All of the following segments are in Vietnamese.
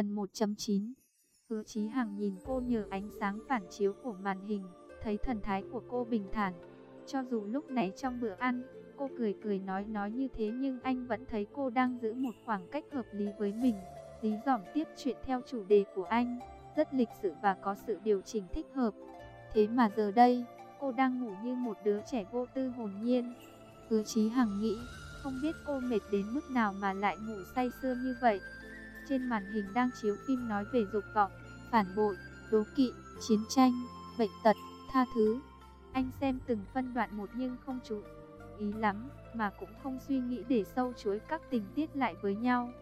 Phần 1.9 Hứa Chí Hằng nhìn cô nhờ ánh sáng phản chiếu của màn hình, thấy thần thái của cô bình thản. Cho dù lúc nãy trong bữa ăn, cô cười cười nói nói như thế nhưng anh vẫn thấy cô đang giữ một khoảng cách hợp lý với mình. Dí dỏm tiếp chuyện theo chủ đề của anh, rất lịch sự và có sự điều chỉnh thích hợp. Thế mà giờ đây, cô đang ngủ như một đứa trẻ vô tư hồn nhiên. Hứa Chí Hằng nghĩ, không biết cô mệt đến mức nào mà lại ngủ say sưa như vậy. Trên màn hình đang chiếu phim nói về dục vọng, phản bội, đố kỵ, chiến tranh, bệnh tật, tha thứ. Anh xem từng phân đoạn một nhưng không chú ý lắm, mà cũng không suy nghĩ để sâu chuối các tình tiết lại với nhau.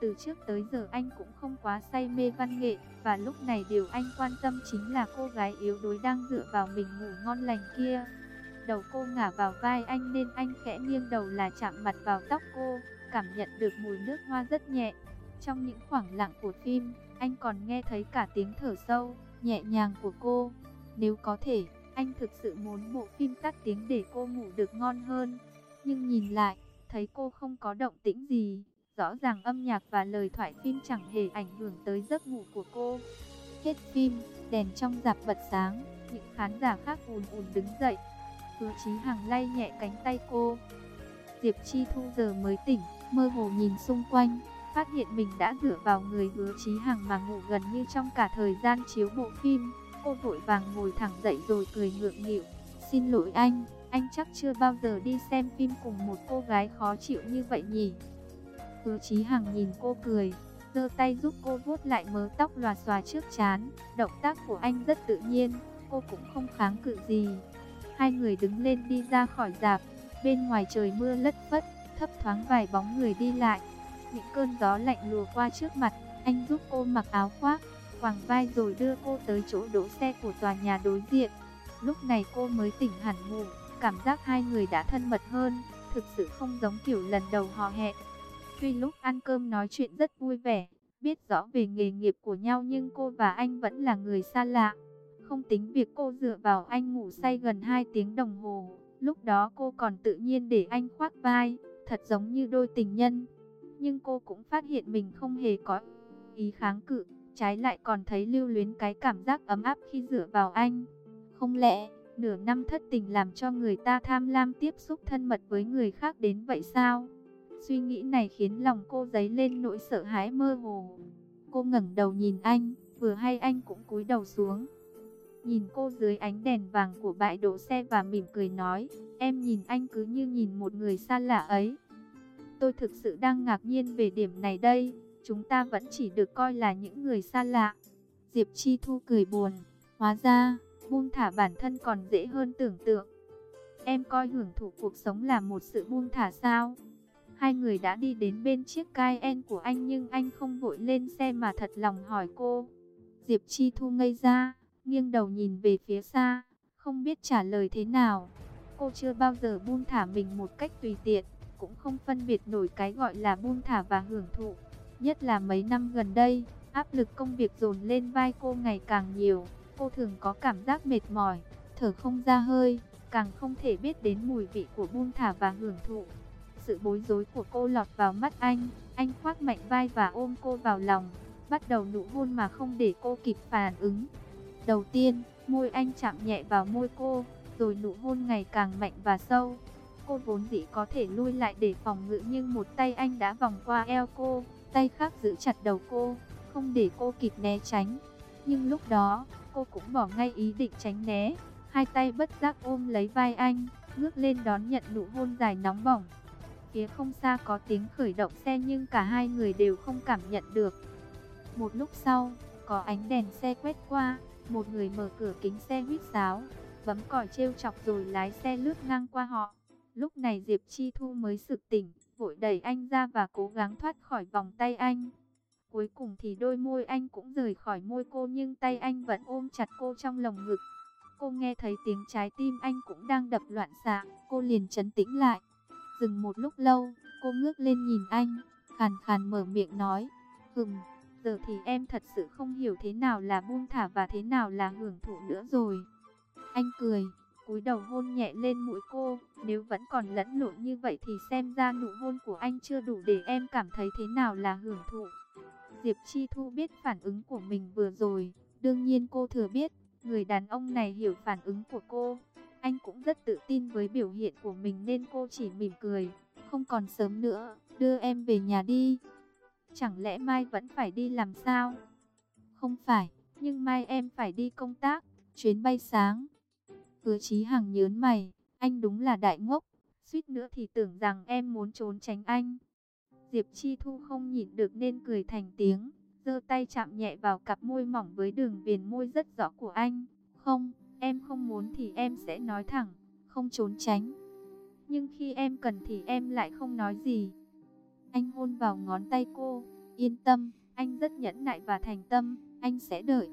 Từ trước tới giờ anh cũng không quá say mê văn nghệ, và lúc này điều anh quan tâm chính là cô gái yếu đuối đang dựa vào mình ngủ ngon lành kia. Đầu cô ngả vào vai anh nên anh khẽ nghiêng đầu là chạm mặt vào tóc cô, cảm nhận được mùi nước hoa rất nhẹ. Trong những khoảng lặng của phim, anh còn nghe thấy cả tiếng thở sâu, nhẹ nhàng của cô. Nếu có thể, anh thực sự muốn bộ phim tắt tiếng để cô ngủ được ngon hơn. Nhưng nhìn lại, thấy cô không có động tĩnh gì. Rõ ràng âm nhạc và lời thoại phim chẳng hề ảnh hưởng tới giấc ngủ của cô. Hết phim, đèn trong dạp bật sáng, những khán giả khác ùn ùn đứng dậy. Hứa Chí Hằng lay nhẹ cánh tay cô. Diệp Chi Thu giờ mới tỉnh, mơ hồ nhìn xung quanh, phát hiện mình đã dựa vào người Hứa Chí Hằng mà ngủ gần như trong cả thời gian chiếu bộ phim. Cô vội vàng ngồi thẳng dậy rồi cười ngượng nghịu. Xin lỗi anh, anh chắc chưa bao giờ đi xem phim cùng một cô gái khó chịu như vậy nhỉ? Hứa Chí Hằng nhìn cô cười, giơ tay giúp cô vuốt lại mớ tóc lòa xòa trước chán. Động tác của anh rất tự nhiên, cô cũng không kháng cự gì. Hai người đứng lên đi ra khỏi dạp, bên ngoài trời mưa lất phất, thấp thoáng vài bóng người đi lại. Những cơn gió lạnh lùa qua trước mặt, anh giúp cô mặc áo khoác, quàng vai rồi đưa cô tới chỗ đỗ xe của tòa nhà đối diện. Lúc này cô mới tỉnh hẳn ngủ, cảm giác hai người đã thân mật hơn, thực sự không giống kiểu lần đầu họ hẹn. Tuy lúc ăn cơm nói chuyện rất vui vẻ, biết rõ về nghề nghiệp của nhau nhưng cô và anh vẫn là người xa lạ. Không tính việc cô dựa vào anh ngủ say gần 2 tiếng đồng hồ, lúc đó cô còn tự nhiên để anh khoác vai, thật giống như đôi tình nhân. Nhưng cô cũng phát hiện mình không hề có ý kháng cự, trái lại còn thấy lưu luyến cái cảm giác ấm áp khi dựa vào anh. Không lẽ, nửa năm thất tình làm cho người ta tham lam tiếp xúc thân mật với người khác đến vậy sao? Suy nghĩ này khiến lòng cô dấy lên nỗi sợ hãi mơ hồ. Cô ngẩng đầu nhìn anh, vừa hay anh cũng cúi đầu xuống. Nhìn cô dưới ánh đèn vàng của bãi đỗ xe và mỉm cười nói, em nhìn anh cứ như nhìn một người xa lạ ấy. Tôi thực sự đang ngạc nhiên về điểm này đây, chúng ta vẫn chỉ được coi là những người xa lạ. Diệp Chi Thu cười buồn, hóa ra, buông thả bản thân còn dễ hơn tưởng tượng. Em coi hưởng thụ cuộc sống là một sự buông thả sao? Hai người đã đi đến bên chiếc Cayenne của anh nhưng anh không vội lên xe mà thật lòng hỏi cô. Diệp Chi Thu ngây ra, nghiêng đầu nhìn về phía xa, không biết trả lời thế nào. Cô chưa bao giờ buông thả mình một cách tùy tiện, cũng không phân biệt nổi cái gọi là buông thả và hưởng thụ. Nhất là mấy năm gần đây, áp lực công việc dồn lên vai cô ngày càng nhiều, cô thường có cảm giác mệt mỏi, thở không ra hơi, càng không thể biết đến mùi vị của buông thả và hưởng thụ. Sự bối rối của cô lọt vào mắt anh, anh khoác mạnh vai và ôm cô vào lòng, bắt đầu nụ hôn mà không để cô kịp phản ứng. Đầu tiên, môi anh chạm nhẹ vào môi cô, rồi nụ hôn ngày càng mạnh và sâu. Cô vốn dĩ có thể lui lại để phòng ngự nhưng một tay anh đã vòng qua eo cô, tay khác giữ chặt đầu cô, không để cô kịp né tránh. Nhưng lúc đó, cô cũng bỏ ngay ý định tránh né, hai tay bất giác ôm lấy vai anh, ngước lên đón nhận nụ hôn dài nóng bỏng. Phía không xa có tiếng khởi động xe nhưng cả hai người đều không cảm nhận được. Một lúc sau, có ánh đèn xe quét qua, một người mở cửa kính xe huýt sáo, bấm còi trêu chọc rồi lái xe lướt ngang qua họ. Lúc này Diệp Chi Thu mới sực tỉnh, vội đẩy anh ra và cố gắng thoát khỏi vòng tay anh. Cuối cùng thì đôi môi anh cũng rời khỏi môi cô nhưng tay anh vẫn ôm chặt cô trong lồng ngực. Cô nghe thấy tiếng trái tim anh cũng đang đập loạn xạ, cô liền chấn tĩnh lại. Dừng một lúc lâu, cô ngước lên nhìn anh, khàn khàn mở miệng nói, Hừm, giờ thì em thật sự không hiểu thế nào là buông thả và thế nào là hưởng thụ nữa rồi. Anh cười, cúi đầu hôn nhẹ lên mũi cô, nếu vẫn còn lẫn lộn như vậy thì xem ra nụ hôn của anh chưa đủ để em cảm thấy thế nào là hưởng thụ. Diệp Chi Thu biết phản ứng của mình vừa rồi, đương nhiên cô thừa biết, người đàn ông này hiểu phản ứng của cô. Anh cũng rất tự tin với biểu hiện của mình nên cô chỉ mỉm cười, không còn sớm nữa, đưa em về nhà đi. Chẳng lẽ mai vẫn phải đi làm sao? Không phải, nhưng mai em phải đi công tác, chuyến bay sáng. Hứa Chí Hằng nhớn mày, anh đúng là đại ngốc, suýt nữa thì tưởng rằng em muốn trốn tránh anh. Diệp Chi Thu không nhịn được nên cười thành tiếng, giơ tay chạm nhẹ vào cặp môi mỏng với đường viền môi rất rõ của anh. Không, em không muốn thì em sẽ nói thẳng, không trốn tránh. Nhưng khi em cần thì em lại không nói gì. Anh hôn vào ngón tay cô, yên tâm, anh rất nhẫn nại và thành tâm, anh sẽ đợi.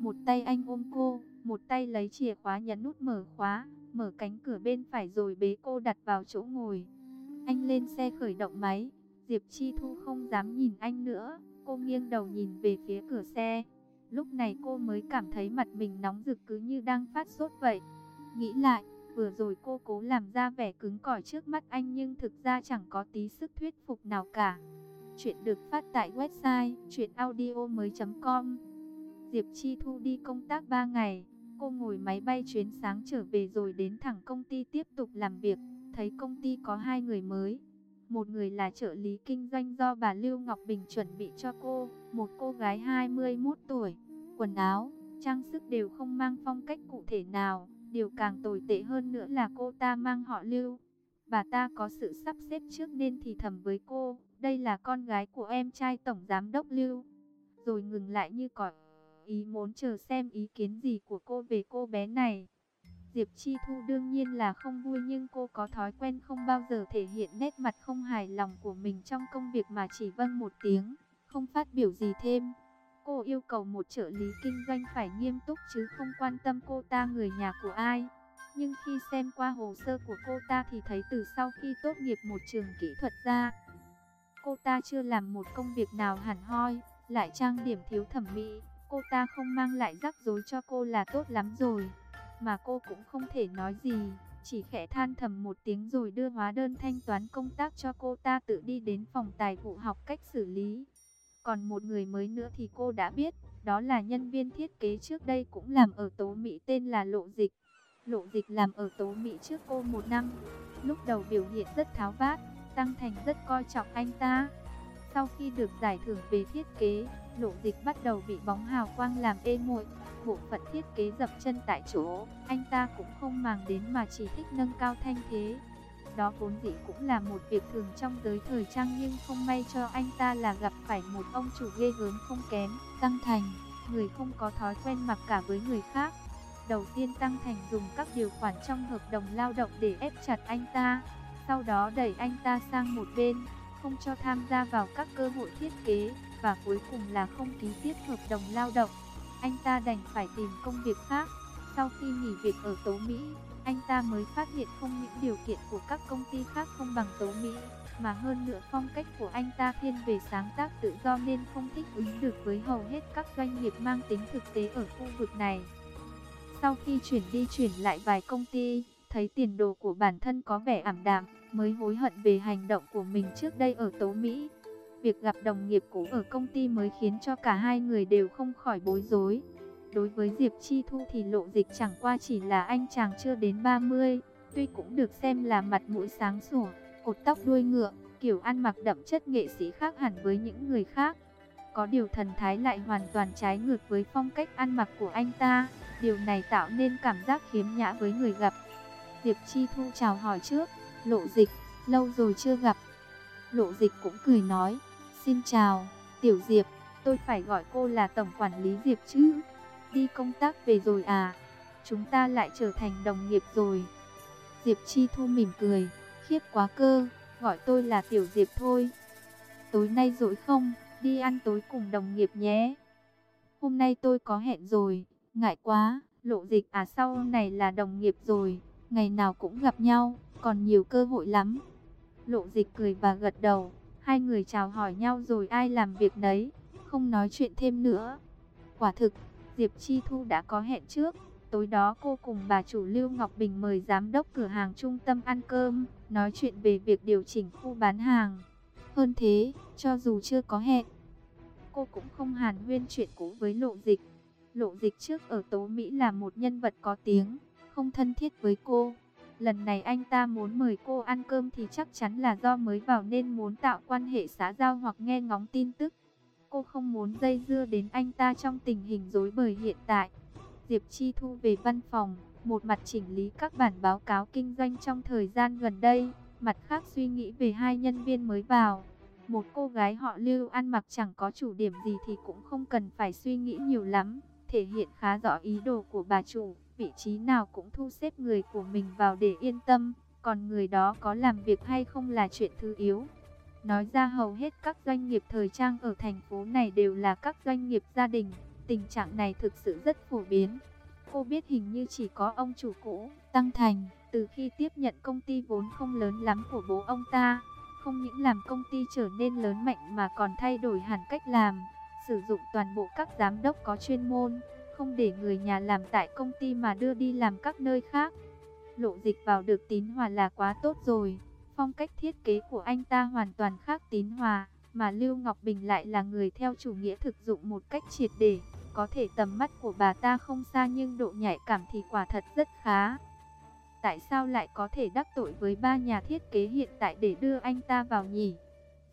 Một tay anh ôm cô, một tay lấy chìa khóa nhấn nút mở khóa, mở cánh cửa bên phải rồi bế cô đặt vào chỗ ngồi. Anh lên xe khởi động máy, Diệp Chi Thu không dám nhìn anh nữa, cô nghiêng đầu nhìn về phía cửa xe. Lúc này cô mới cảm thấy mặt mình nóng rực cứ như đang phát sốt vậy. Nghĩ lại, vừa rồi cô cố làm ra vẻ cứng cỏi trước mắt anh nhưng thực ra chẳng có tí sức thuyết phục nào cả. Chuyện được phát tại website chuyenaudio.com Diệp Chi Thu đi công tác 3 ngày, cô ngồi máy bay chuyến sáng trở về rồi đến thẳng công ty tiếp tục làm việc, thấy công ty có hai người mới. Một người là trợ lý kinh doanh do bà Lưu Ngọc Bình chuẩn bị cho cô, một cô gái 21 tuổi, quần áo, trang sức đều không mang phong cách cụ thể nào, điều càng tồi tệ hơn nữa là cô ta mang họ Lưu. Bà ta có sự sắp xếp trước nên thì thầm với cô, đây là con gái của em trai tổng giám đốc Lưu. Rồi ngừng lại như còi ý muốn chờ xem ý kiến gì của cô về cô bé này. Diệp Chi Thu đương nhiên là không vui nhưng cô có thói quen không bao giờ thể hiện nét mặt không hài lòng của mình trong công việc mà chỉ vâng một tiếng, không phát biểu gì thêm. Cô yêu cầu một trợ lý kinh doanh phải nghiêm túc chứ không quan tâm cô ta người nhà của ai. Nhưng khi xem qua hồ sơ của cô ta thì thấy từ sau khi tốt nghiệp một trường kỹ thuật ra, cô ta chưa làm một công việc nào hẳn hoi, lại trang điểm thiếu thẩm mỹ. Cô ta không mang lại rắc rối cho cô là tốt lắm rồi mà cô cũng không thể nói gì, chỉ khẽ than thầm một tiếng rồi đưa hóa đơn thanh toán công tác cho cô ta tự đi đến phòng tài vụ học cách xử lý. Còn một người mới nữa thì cô đã biết, đó là nhân viên thiết kế trước đây cũng làm ở Tố Mỹ tên là Lộ Dịch. Lộ Dịch làm ở Tố Mỹ trước cô một năm, lúc đầu biểu hiện rất tháo vát, Tăng Thành rất coi trọng anh ta. Sau khi được giải thưởng về thiết kế, Lộ Dịch bắt đầu bị bóng hào quang làm ê muội bộ phận thiết kế dập chân tại chỗ, anh ta cũng không màng đến mà chỉ thích nâng cao thanh thế. Đó vốn dĩ cũng là một việc thường trong giới thời trang nhưng không may cho anh ta là gặp phải một ông chủ ghê gớm không kém, Tăng Thành, người không có thói quen mặc cả với người khác. Đầu tiên Tăng Thành dùng các điều khoản trong hợp đồng lao động để ép chặt anh ta, sau đó đẩy anh ta sang một bên, không cho tham gia vào các cơ hội thiết kế, và cuối cùng là không ký tiếp hợp đồng lao động anh ta đành phải tìm công việc khác. Sau khi nghỉ việc ở Tố Mỹ, anh ta mới phát hiện không những điều kiện của các công ty khác không bằng Tố Mỹ, mà hơn nữa phong cách của anh ta thiên về sáng tác tự do nên không thích ứng được với hầu hết các doanh nghiệp mang tính thực tế ở khu vực này. Sau khi chuyển đi chuyển lại vài công ty, thấy tiền đồ của bản thân có vẻ ảm đạm, mới hối hận về hành động của mình trước đây ở Tố Mỹ. Việc gặp đồng nghiệp cũ ở công ty mới khiến cho cả hai người đều không khỏi bối rối. Đối với Diệp Chi Thu thì lộ dịch chẳng qua chỉ là anh chàng chưa đến 30, tuy cũng được xem là mặt mũi sáng sủa, cột tóc đuôi ngựa, kiểu ăn mặc đậm chất nghệ sĩ khác hẳn với những người khác. Có điều thần thái lại hoàn toàn trái ngược với phong cách ăn mặc của anh ta, điều này tạo nên cảm giác khiếm nhã với người gặp. Diệp Chi Thu chào hỏi trước, lộ dịch, lâu rồi chưa gặp. Lộ dịch cũng cười nói, Xin chào, Tiểu Diệp, tôi phải gọi cô là Tổng Quản lý Diệp chứ. Đi công tác về rồi à? Chúng ta lại trở thành đồng nghiệp rồi. Diệp Chi Thu mỉm cười, khiếp quá cơ, gọi tôi là Tiểu Diệp thôi. Tối nay rỗi không, đi ăn tối cùng đồng nghiệp nhé. Hôm nay tôi có hẹn rồi, ngại quá, lộ dịch à sau này là đồng nghiệp rồi, ngày nào cũng gặp nhau, còn nhiều cơ hội lắm. Lộ dịch cười và gật đầu, Hai người chào hỏi nhau rồi ai làm việc nấy, không nói chuyện thêm nữa. Quả thực, Diệp Chi Thu đã có hẹn trước. Tối đó cô cùng bà chủ Lưu Ngọc Bình mời giám đốc cửa hàng trung tâm ăn cơm, nói chuyện về việc điều chỉnh khu bán hàng. Hơn thế, cho dù chưa có hẹn, cô cũng không hàn huyên chuyện cũ với lộ dịch. Lộ dịch trước ở Tố Mỹ là một nhân vật có tiếng, không thân thiết với cô. Lần này anh ta muốn mời cô ăn cơm thì chắc chắn là do mới vào nên muốn tạo quan hệ xã giao hoặc nghe ngóng tin tức. Cô không muốn dây dưa đến anh ta trong tình hình rối bời hiện tại. Diệp Chi Thu về văn phòng, một mặt chỉnh lý các bản báo cáo kinh doanh trong thời gian gần đây, mặt khác suy nghĩ về hai nhân viên mới vào. Một cô gái họ lưu ăn mặc chẳng có chủ điểm gì thì cũng không cần phải suy nghĩ nhiều lắm, thể hiện khá rõ ý đồ của bà chủ, vị trí nào cũng thu xếp người của mình vào để yên tâm, còn người đó có làm việc hay không là chuyện thứ yếu. Nói ra hầu hết các doanh nghiệp thời trang ở thành phố này đều là các doanh nghiệp gia đình, tình trạng này thực sự rất phổ biến. Cô biết hình như chỉ có ông chủ cũ, Tăng Thành, từ khi tiếp nhận công ty vốn không lớn lắm của bố ông ta, không những làm công ty trở nên lớn mạnh mà còn thay đổi hẳn cách làm, sử dụng toàn bộ các giám đốc có chuyên môn, không để người nhà làm tại công ty mà đưa đi làm các nơi khác. Lộ dịch vào được tín hòa là quá tốt rồi, phong cách thiết kế của anh ta hoàn toàn khác tín hòa, mà Lưu Ngọc Bình lại là người theo chủ nghĩa thực dụng một cách triệt để. Có thể tầm mắt của bà ta không xa nhưng độ nhạy cảm thì quả thật rất khá. Tại sao lại có thể đắc tội với ba nhà thiết kế hiện tại để đưa anh ta vào nhỉ?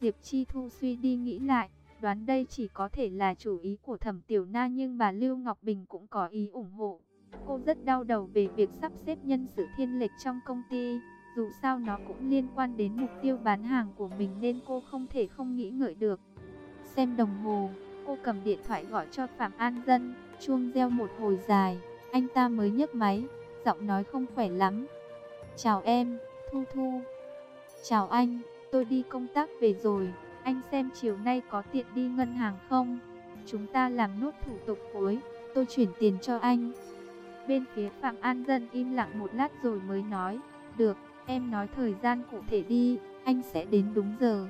Diệp Chi Thu suy đi nghĩ lại, đoán đây chỉ có thể là chủ ý của Thẩm Tiểu Na nhưng bà Lưu Ngọc Bình cũng có ý ủng hộ. Cô rất đau đầu về việc sắp xếp nhân sự thiên lệch trong công ty, dù sao nó cũng liên quan đến mục tiêu bán hàng của mình nên cô không thể không nghĩ ngợi được. Xem đồng hồ, cô cầm điện thoại gọi cho Phạm An Dân, chuông reo một hồi dài, anh ta mới nhấc máy giọng nói không khỏe lắm. Chào em, Thu Thu. Chào anh, tôi đi công tác về rồi, anh xem chiều nay có tiện đi ngân hàng không? Chúng ta làm nốt thủ tục cuối, tôi chuyển tiền cho anh. Bên phía Phạm An Dân im lặng một lát rồi mới nói, được, em nói thời gian cụ thể đi, anh sẽ đến đúng giờ.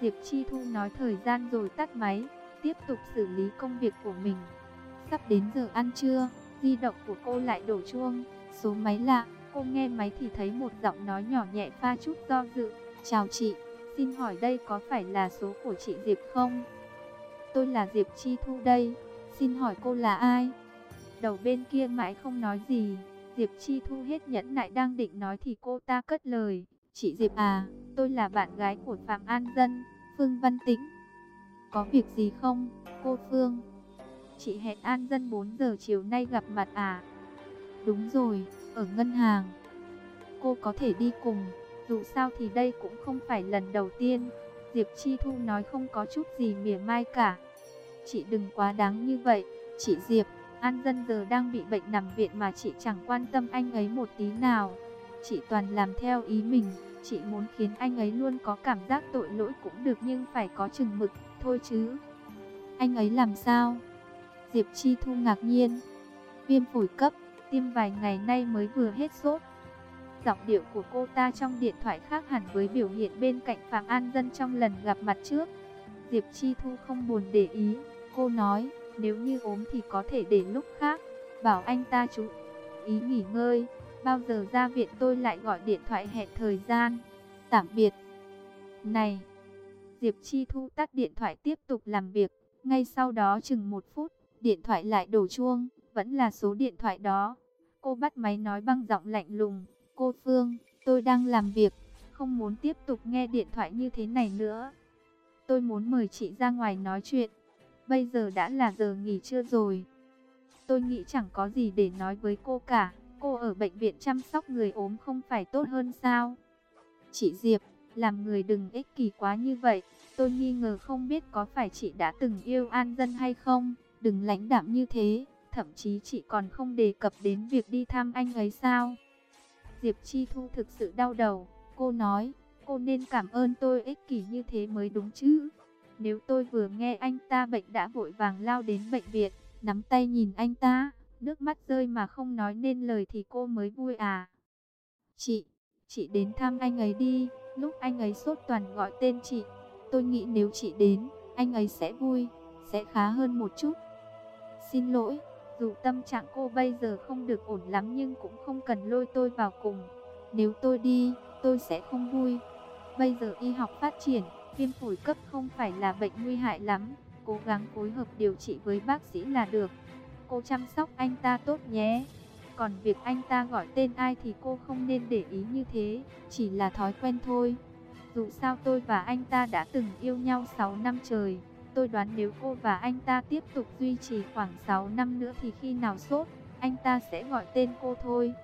Diệp Chi Thu nói thời gian rồi tắt máy, tiếp tục xử lý công việc của mình. Sắp đến giờ ăn trưa, Di động của cô lại đổ chuông, số máy lạ, cô nghe máy thì thấy một giọng nói nhỏ nhẹ pha chút do dự. Chào chị, xin hỏi đây có phải là số của chị Diệp không? Tôi là Diệp Chi Thu đây, xin hỏi cô là ai? Đầu bên kia mãi không nói gì, Diệp Chi Thu hết nhẫn nại đang định nói thì cô ta cất lời. Chị Diệp à, tôi là bạn gái của Phạm An Dân, Phương Văn Tĩnh. Có việc gì không, cô Phương? Chị hẹn An Dân 4 giờ chiều nay gặp mặt à? Đúng rồi, ở ngân hàng. Cô có thể đi cùng, dù sao thì đây cũng không phải lần đầu tiên. Diệp Chi Thu nói không có chút gì mỉa mai cả. Chị đừng quá đáng như vậy, chị Diệp, An Dân giờ đang bị bệnh nằm viện mà chị chẳng quan tâm anh ấy một tí nào. Chị toàn làm theo ý mình, chị muốn khiến anh ấy luôn có cảm giác tội lỗi cũng được nhưng phải có chừng mực, thôi chứ. Anh ấy làm sao? Diệp Chi Thu ngạc nhiên. Viêm phổi cấp, tiêm vài ngày nay mới vừa hết sốt. Giọng điệu của cô ta trong điện thoại khác hẳn với biểu hiện bên cạnh Phạm An Dân trong lần gặp mặt trước. Diệp Chi Thu không buồn để ý, cô nói, nếu như ốm thì có thể để lúc khác, bảo anh ta chú ý nghỉ ngơi, bao giờ ra viện tôi lại gọi điện thoại hẹn thời gian. Tạm biệt. Này, Diệp Chi Thu tắt điện thoại tiếp tục làm việc, ngay sau đó chừng một phút, Điện thoại lại đổ chuông, vẫn là số điện thoại đó. Cô bắt máy nói bằng giọng lạnh lùng. Cô Phương, tôi đang làm việc, không muốn tiếp tục nghe điện thoại như thế này nữa. Tôi muốn mời chị ra ngoài nói chuyện. Bây giờ đã là giờ nghỉ trưa rồi. Tôi nghĩ chẳng có gì để nói với cô cả. Cô ở bệnh viện chăm sóc người ốm không phải tốt hơn sao? Chị Diệp, làm người đừng ích kỷ quá như vậy. Tôi nghi ngờ không biết có phải chị đã từng yêu An Dân hay không? Đừng lãnh đạm như thế, thậm chí chị còn không đề cập đến việc đi thăm anh ấy sao. Diệp Chi Thu thực sự đau đầu, cô nói, cô nên cảm ơn tôi ích kỷ như thế mới đúng chứ. Nếu tôi vừa nghe anh ta bệnh đã vội vàng lao đến bệnh viện, nắm tay nhìn anh ta, nước mắt rơi mà không nói nên lời thì cô mới vui à. Chị, chị đến thăm anh ấy đi, lúc anh ấy sốt toàn gọi tên chị. Tôi nghĩ nếu chị đến, anh ấy sẽ vui, sẽ khá hơn một chút. Xin lỗi, dù tâm trạng cô bây giờ không được ổn lắm nhưng cũng không cần lôi tôi vào cùng. Nếu tôi đi, tôi sẽ không vui. Bây giờ y học phát triển, viêm phổi cấp không phải là bệnh nguy hại lắm. cố gắng phối hợp điều trị với bác sĩ là được. Cô chăm sóc anh ta tốt nhé. Còn việc anh ta gọi tên ai thì cô không nên để ý như thế, chỉ là thói quen thôi. Dù sao tôi và anh ta đã từng yêu nhau 6 năm trời. Tôi đoán nếu cô và anh ta tiếp tục duy trì khoảng 6 năm nữa thì khi nào sốt, anh ta sẽ gọi tên cô thôi.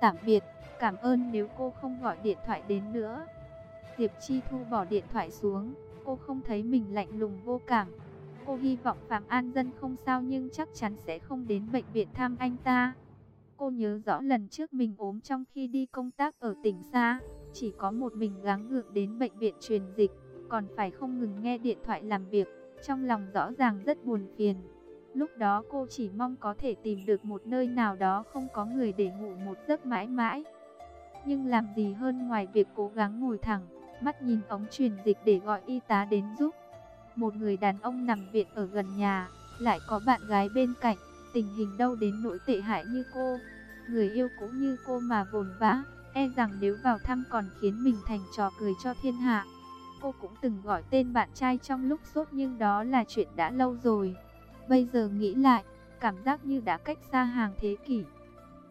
Tạm biệt, cảm ơn nếu cô không gọi điện thoại đến nữa. Diệp Chi Thu bỏ điện thoại xuống, cô không thấy mình lạnh lùng vô cảm. Cô hy vọng Phạm An Dân không sao nhưng chắc chắn sẽ không đến bệnh viện thăm anh ta. Cô nhớ rõ lần trước mình ốm trong khi đi công tác ở tỉnh xa, chỉ có một mình gắng gượng đến bệnh viện truyền dịch, còn phải không ngừng nghe điện thoại làm việc, trong lòng rõ ràng rất buồn phiền. Lúc đó cô chỉ mong có thể tìm được một nơi nào đó không có người để ngủ một giấc mãi mãi. Nhưng làm gì hơn ngoài việc cố gắng ngồi thẳng, mắt nhìn ống truyền dịch để gọi y tá đến giúp. Một người đàn ông nằm viện ở gần nhà, lại có bạn gái bên cạnh, tình hình đâu đến nỗi tệ hại như cô. Người yêu cũng như cô mà vồn vã, e rằng nếu vào thăm còn khiến mình thành trò cười cho thiên hạ. Cô cũng từng gọi tên bạn trai trong lúc sốt nhưng đó là chuyện đã lâu rồi. Bây giờ nghĩ lại, cảm giác như đã cách xa hàng thế kỷ.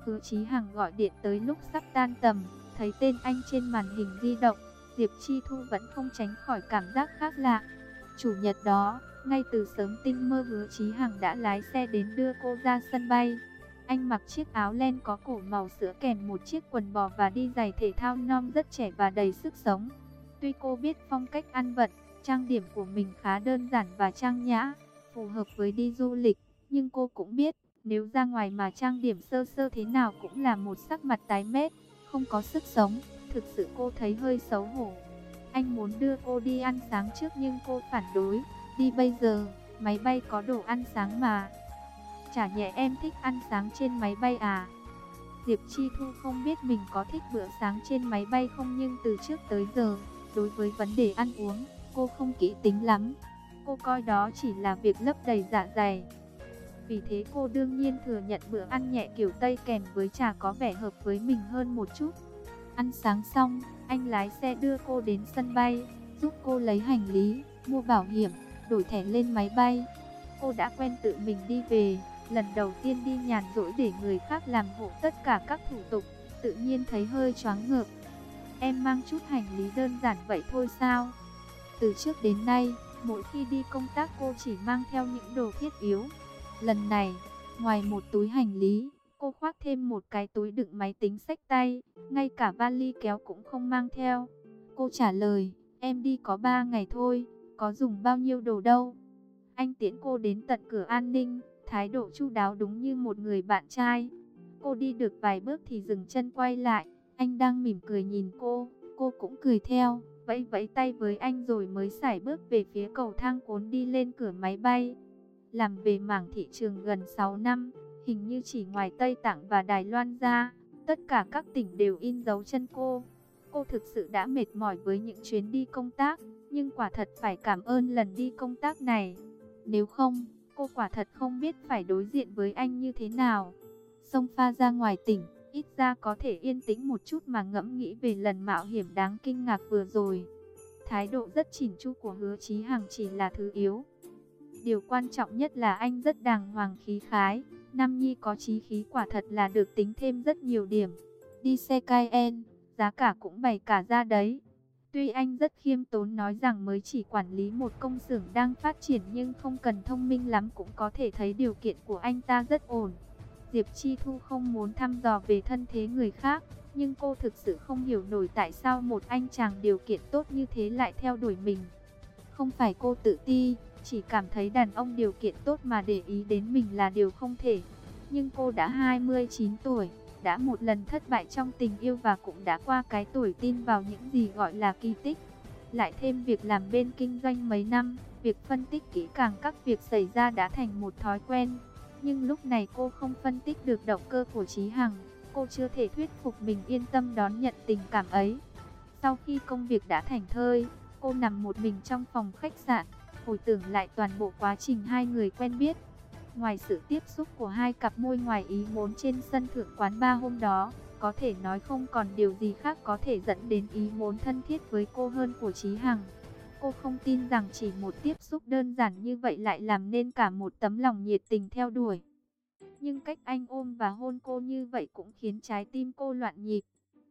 Hứa Chí Hằng gọi điện tới lúc sắp tan tầm, thấy tên anh trên màn hình di động, Diệp Chi Thu vẫn không tránh khỏi cảm giác khác lạ. Chủ nhật đó, ngay từ sớm tinh mơ hứa Chí Hằng đã lái xe đến đưa cô ra sân bay. Anh mặc chiếc áo len có cổ màu sữa kèm một chiếc quần bò và đi giày thể thao non rất trẻ và đầy sức sống. Tuy cô biết phong cách ăn vận, trang điểm của mình khá đơn giản và trang nhã, phù hợp với đi du lịch, nhưng cô cũng biết, nếu ra ngoài mà trang điểm sơ sơ thế nào cũng là một sắc mặt tái mét, không có sức sống, thực sự cô thấy hơi xấu hổ. Anh muốn đưa cô đi ăn sáng trước nhưng cô phản đối, đi bây giờ, máy bay có đồ ăn sáng mà. Chả nhẹ em thích ăn sáng trên máy bay à? Diệp Chi Thu không biết mình có thích bữa sáng trên máy bay không nhưng từ trước tới giờ, đối với vấn đề ăn uống, cô không kỹ tính lắm. Cô coi đó chỉ là việc lấp đầy dạ dày. Vì thế cô đương nhiên thừa nhận bữa ăn nhẹ kiểu Tây kèm với trà có vẻ hợp với mình hơn một chút. Ăn sáng xong, anh lái xe đưa cô đến sân bay, giúp cô lấy hành lý, mua bảo hiểm, đổi thẻ lên máy bay. Cô đã quen tự mình đi về, lần đầu tiên đi nhàn rỗi để người khác làm hộ tất cả các thủ tục, tự nhiên thấy hơi choáng ngợp. Em mang chút hành lý đơn giản vậy thôi sao? Từ trước đến nay, mỗi khi đi công tác cô chỉ mang theo những đồ thiết yếu. Lần này, ngoài một túi hành lý, cô khoác thêm một cái túi đựng máy tính sách tay, ngay cả vali kéo cũng không mang theo. Cô trả lời, em đi có 3 ngày thôi, có dùng bao nhiêu đồ đâu. Anh tiễn cô đến tận cửa an ninh, thái độ chu đáo đúng như một người bạn trai. Cô đi được vài bước thì dừng chân quay lại, anh đang mỉm cười nhìn cô, cô cũng cười theo, vẫy vẫy tay với anh rồi mới sải bước về phía cầu thang cuốn đi lên cửa máy bay. Làm về mảng thị trường gần 6 năm, hình như chỉ ngoài Tây Tạng và Đài Loan ra, tất cả các tỉnh đều in dấu chân cô. Cô thực sự đã mệt mỏi với những chuyến đi công tác, nhưng quả thật phải cảm ơn lần đi công tác này. Nếu không, cô quả thật không biết phải đối diện với anh như thế nào. Xông pha ra ngoài tỉnh, ít ra có thể yên tĩnh một chút mà ngẫm nghĩ về lần mạo hiểm đáng kinh ngạc vừa rồi. Thái độ rất chỉn chu của hứa Chí Hằng chỉ là thứ yếu. Điều quan trọng nhất là anh rất đàng hoàng khí khái. Nam Nhi có trí khí quả thật là được tính thêm rất nhiều điểm. Đi xe Cayenne, giá cả cũng bày cả ra đấy. Tuy anh rất khiêm tốn nói rằng mới chỉ quản lý một công xưởng đang phát triển nhưng không cần thông minh lắm cũng có thể thấy điều kiện của anh ta rất ổn. Diệp Chi Thu không muốn thăm dò về thân thế người khác, nhưng cô thực sự không hiểu nổi tại sao một anh chàng điều kiện tốt như thế lại theo đuổi mình. Không phải cô tự ti, chỉ cảm thấy đàn ông điều kiện tốt mà để ý đến mình là điều không thể. Nhưng cô đã 29 tuổi, đã một lần thất bại trong tình yêu và cũng đã qua cái tuổi tin vào những gì gọi là kỳ tích. Lại thêm việc làm bên kinh doanh mấy năm, việc phân tích kỹ càng các việc xảy ra đã thành một thói quen. Nhưng lúc này cô không phân tích được động cơ của Chí Hằng, cô chưa thể thuyết phục mình yên tâm đón nhận tình cảm ấy. Sau khi công việc đã thành thơi, cô nằm một mình trong phòng khách sạn, hồi tưởng lại toàn bộ quá trình hai người quen biết. Ngoài sự tiếp xúc của hai cặp môi ngoài ý muốn trên sân thượng quán ba hôm đó, có thể nói không còn điều gì khác có thể dẫn đến ý muốn thân thiết với cô hơn của Chí Hằng. Cô không tin rằng chỉ một tiếp xúc đơn giản như vậy lại làm nên cả một tấm lòng nhiệt tình theo đuổi. Nhưng cách anh ôm và hôn cô như vậy cũng khiến trái tim cô loạn nhịp.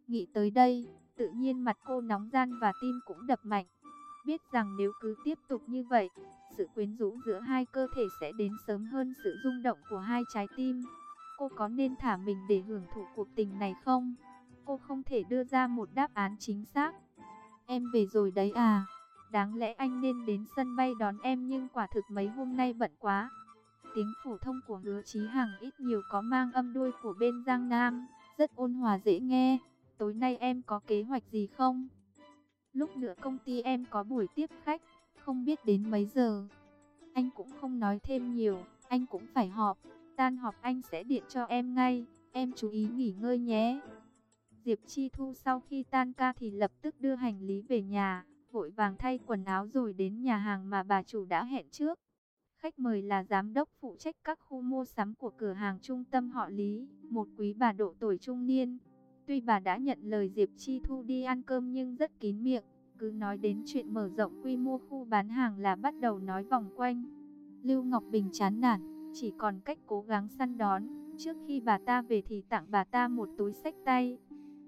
Nghĩ tới đây, tự nhiên mặt cô nóng gian và tim cũng đập mạnh. Biết rằng nếu cứ tiếp tục như vậy, sự quyến rũ giữa hai cơ thể sẽ đến sớm hơn sự rung động của hai trái tim. Cô có nên thả mình để hưởng thụ cuộc tình này không? Cô không thể đưa ra một đáp án chính xác. Em về rồi đấy à? Đáng lẽ anh nên đến sân bay đón em nhưng quả thực mấy hôm nay bận quá. Tiếng phổ thông của hứa Chí Hằng ít nhiều có mang âm đuôi của bên Giang Nam, rất ôn hòa dễ nghe. Tối nay em có kế hoạch gì không? Lúc nữa công ty em có buổi tiếp khách, không biết đến mấy giờ. Anh cũng không nói thêm nhiều, anh cũng phải họp. Tan họp anh sẽ điện cho em ngay, em chú ý nghỉ ngơi nhé. Diệp Chi Thu sau khi tan ca thì lập tức đưa hành lý về nhà, vội vàng thay quần áo rồi đến nhà hàng mà bà chủ đã hẹn trước. Khách mời là giám đốc phụ trách các khu mua sắm của cửa hàng trung tâm họ Lý, một quý bà độ tuổi trung niên. Tuy bà đã nhận lời Diệp Chi Thu đi ăn cơm nhưng rất kín miệng, cứ nói đến chuyện mở rộng quy mô khu bán hàng là bắt đầu nói vòng quanh. Lưu Ngọc Bình chán nản, chỉ còn cách cố gắng săn đón, trước khi bà ta về thì tặng bà ta một túi sách tay.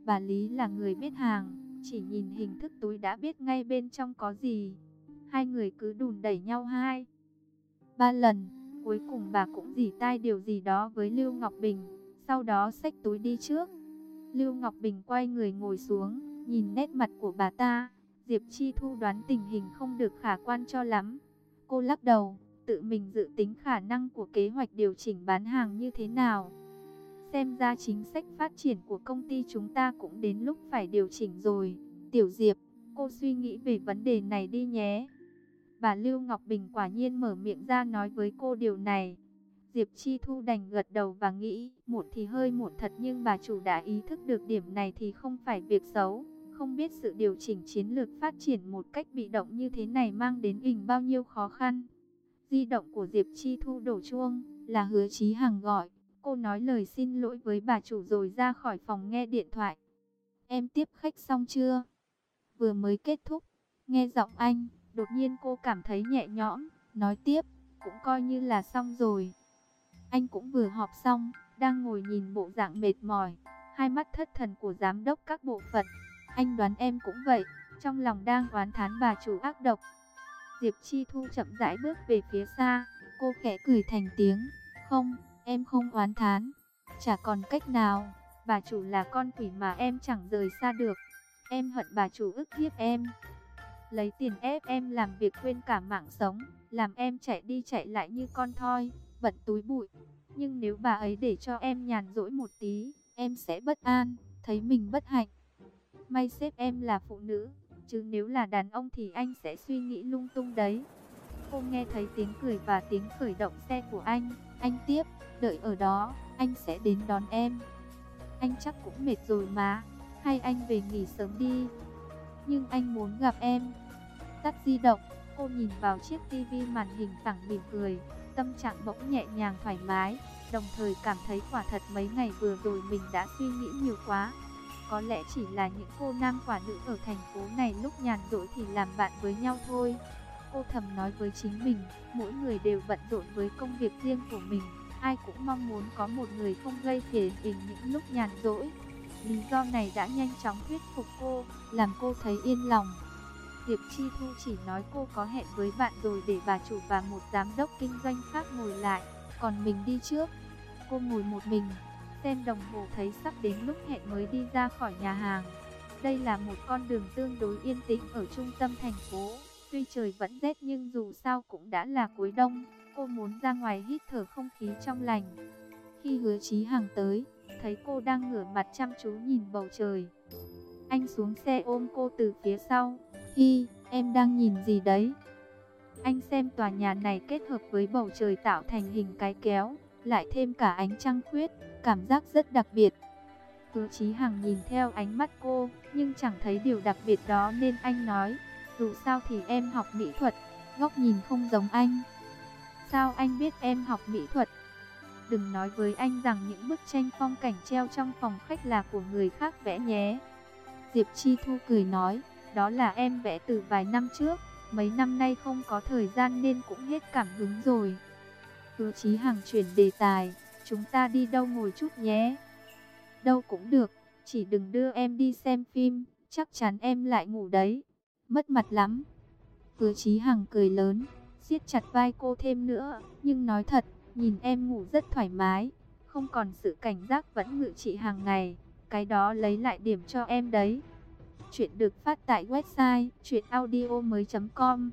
Bà Lý là người biết hàng, chỉ nhìn hình thức túi đã biết ngay bên trong có gì. Hai người cứ đùn đẩy nhau hai. Ba lần, cuối cùng bà cũng dì tai điều gì đó với Lưu Ngọc Bình, sau đó xách túi đi trước. Lưu Ngọc Bình quay người ngồi xuống, nhìn nét mặt của bà ta. Diệp Chi Thu đoán tình hình không được khả quan cho lắm. Cô lắc đầu, tự mình dự tính khả năng của kế hoạch điều chỉnh bán hàng như thế nào. Xem ra chính sách phát triển của công ty chúng ta cũng đến lúc phải điều chỉnh rồi. Tiểu Diệp, cô suy nghĩ về vấn đề này đi nhé. Bà Lưu Ngọc Bình quả nhiên mở miệng ra nói với cô điều này. Diệp Chi Thu đành gật đầu và nghĩ, muộn thì hơi muộn thật nhưng bà chủ đã ý thức được điểm này thì không phải việc xấu. Không biết sự điều chỉnh chiến lược phát triển một cách bị động như thế này mang đến hình bao nhiêu khó khăn. Di động của Diệp Chi Thu đổ chuông, là hứa Chí Hằng gọi. Cô nói lời xin lỗi với bà chủ rồi ra khỏi phòng nghe điện thoại. Em tiếp khách xong chưa? Vừa mới kết thúc, nghe giọng anh, đột nhiên cô cảm thấy nhẹ nhõm, nói tiếp, cũng coi như là xong rồi. Anh cũng vừa họp xong, đang ngồi nhìn bộ dạng mệt mỏi, hai mắt thất thần của giám đốc các bộ phận. Anh đoán em cũng vậy, trong lòng đang oán thán bà chủ ác độc. Diệp Chi Thu chậm rãi bước về phía xa, cô khẽ cười thành tiếng, không, Em không oán thán, chả còn cách nào, bà chủ là con quỷ mà em chẳng rời xa được. Em hận bà chủ ức hiếp em. Lấy tiền ép em làm việc quên cả mạng sống, làm em chạy đi chạy lại như con thoi, bận túi bụi. Nhưng nếu bà ấy để cho em nhàn rỗi một tí, em sẽ bất an, thấy mình bất hạnh. May xếp em là phụ nữ, chứ nếu là đàn ông thì anh sẽ suy nghĩ lung tung đấy. Cô nghe thấy tiếng cười và tiếng khởi động xe của anh, anh tiếp, đợi ở đó, anh sẽ đến đón em. Anh chắc cũng mệt rồi mà, hay anh về nghỉ sớm đi. Nhưng anh muốn gặp em. Tắt di động, cô nhìn vào chiếc tivi màn hình phẳng mỉm cười, tâm trạng bỗng nhẹ nhàng thoải mái, đồng thời cảm thấy quả thật mấy ngày vừa rồi mình đã suy nghĩ nhiều quá. Có lẽ chỉ là những cô nam quả nữ ở thành phố này lúc nhàn rỗi thì làm bạn với nhau thôi. Cô thầm nói với chính mình, mỗi người đều bận rộn với công việc riêng của mình. Ai cũng mong muốn có một người không gây phiền tình những lúc nhàn rỗi. Lý do này đã nhanh chóng thuyết phục cô, làm cô thấy yên lòng. Diệp Chi Thu chỉ nói cô có hẹn với bạn rồi để bà chủ và một giám đốc kinh doanh khác ngồi lại, còn mình đi trước. Cô ngồi một mình, xem đồng hồ thấy sắp đến lúc hẹn mới đi ra khỏi nhà hàng. Đây là một con đường tương đối yên tĩnh ở trung tâm thành phố. Tuy trời vẫn rét nhưng dù sao cũng đã là cuối đông, cô muốn ra ngoài hít thở không khí trong lành. Khi hứa chí hàng tới, thấy cô đang ngửa mặt chăm chú nhìn bầu trời. Anh xuống xe ôm cô từ phía sau. Hi, em đang nhìn gì đấy? Anh xem tòa nhà này kết hợp với bầu trời tạo thành hình cái kéo, lại thêm cả ánh trăng khuyết, cảm giác rất đặc biệt. Hứa Chí Hằng nhìn theo ánh mắt cô, nhưng chẳng thấy điều đặc biệt đó nên anh nói, dù sao thì em học mỹ thuật, góc nhìn không giống anh. Sao anh biết em học mỹ thuật? Đừng nói với anh rằng những bức tranh phong cảnh treo trong phòng khách là của người khác vẽ nhé. Diệp Chi Thu cười nói, đó là em vẽ từ vài năm trước, Mấy năm nay không có thời gian nên cũng hết cảm hứng rồi. Hứa Chí Hằng chuyển đề tài, chúng ta đi đâu ngồi chút nhé. Đâu cũng được, chỉ đừng đưa em đi xem phim, chắc chắn em lại ngủ đấy. Mất mặt lắm. Hứa Chí Hằng cười lớn, siết chặt vai cô thêm nữa, nhưng nói thật, nhìn em ngủ rất thoải mái, không còn sự cảnh giác vẫn ngự trị hàng ngày, cái đó lấy lại điểm cho em đấy. Chuyện được phát tại website chuyenaudio.com